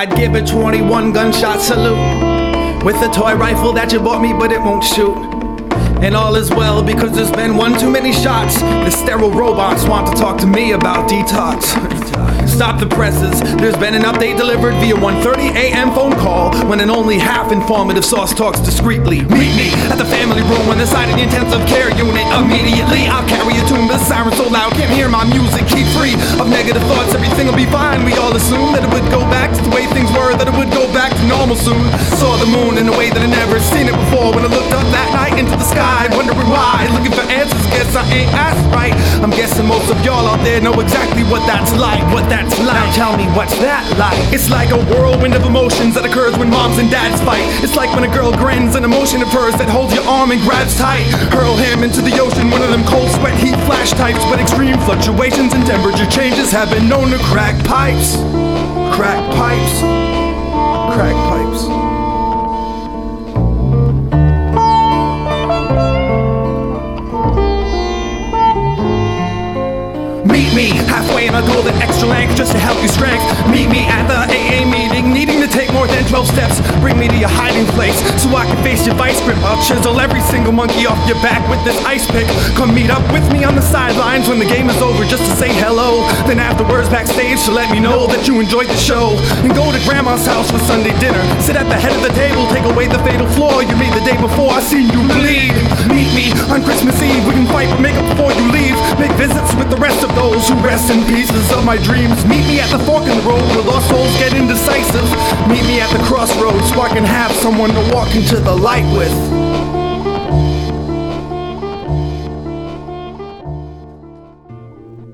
I'd give a 21 gunshot salute with a toy rifle that you bought me, but it won't shoot. And all is well because there's been one too many shots. The sterile robots want to talk to me about detox. Stop the presses. There's been an update delivered via 1:30 a.m. phone call when an only half informative source talks discreetly. Meet me at the family room on the side of the intensive care unit. Immediately, I'll carry tune, the siren so loud can't hear my music. Keep free of negative thoughts. Everything will be fine. We all assume that it would go back to the way things were, that it would go back to normal soon. Saw the moon in a way that I never seen it before. When I looked up that night into the sky, wondering why, looking for answers. Guess I ain't asked right. I'm guessing most of y'all out there know exactly what that's like. What that's like. Now tell me what's that like? It's like a whirlwind of emotions that occurs when moms and dads fight. It's like when a girl grins, an emotion of hers that holds your arm and grabs tight. Hurl him into the ocean, one of them cold flash types. But extreme fluctuations in temperature changes have been known to crack pipes. Crack pipes. Crack pipes. Meet me halfway and I'll go the extra length just to help you strength. Meet me at the AA meeting, needing to take more than 12 steps. So I can face your vice grip. I'll chisel every single monkey off your back with this ice pick. Come meet up with me on the sidelines when the game is over just to say hello. Then afterwards backstage to let me know that you enjoyed the show. And go to grandma's house for Sunday dinner. Sit at the head of the table, take away the fatal flaw you made the day before. I seen you bleed. Rest of those who rest in pieces of my dreams. Meet me at the fork in the road where lost souls get indecisive. Meet me at the crossroads, sparking half someone to walk into the light with.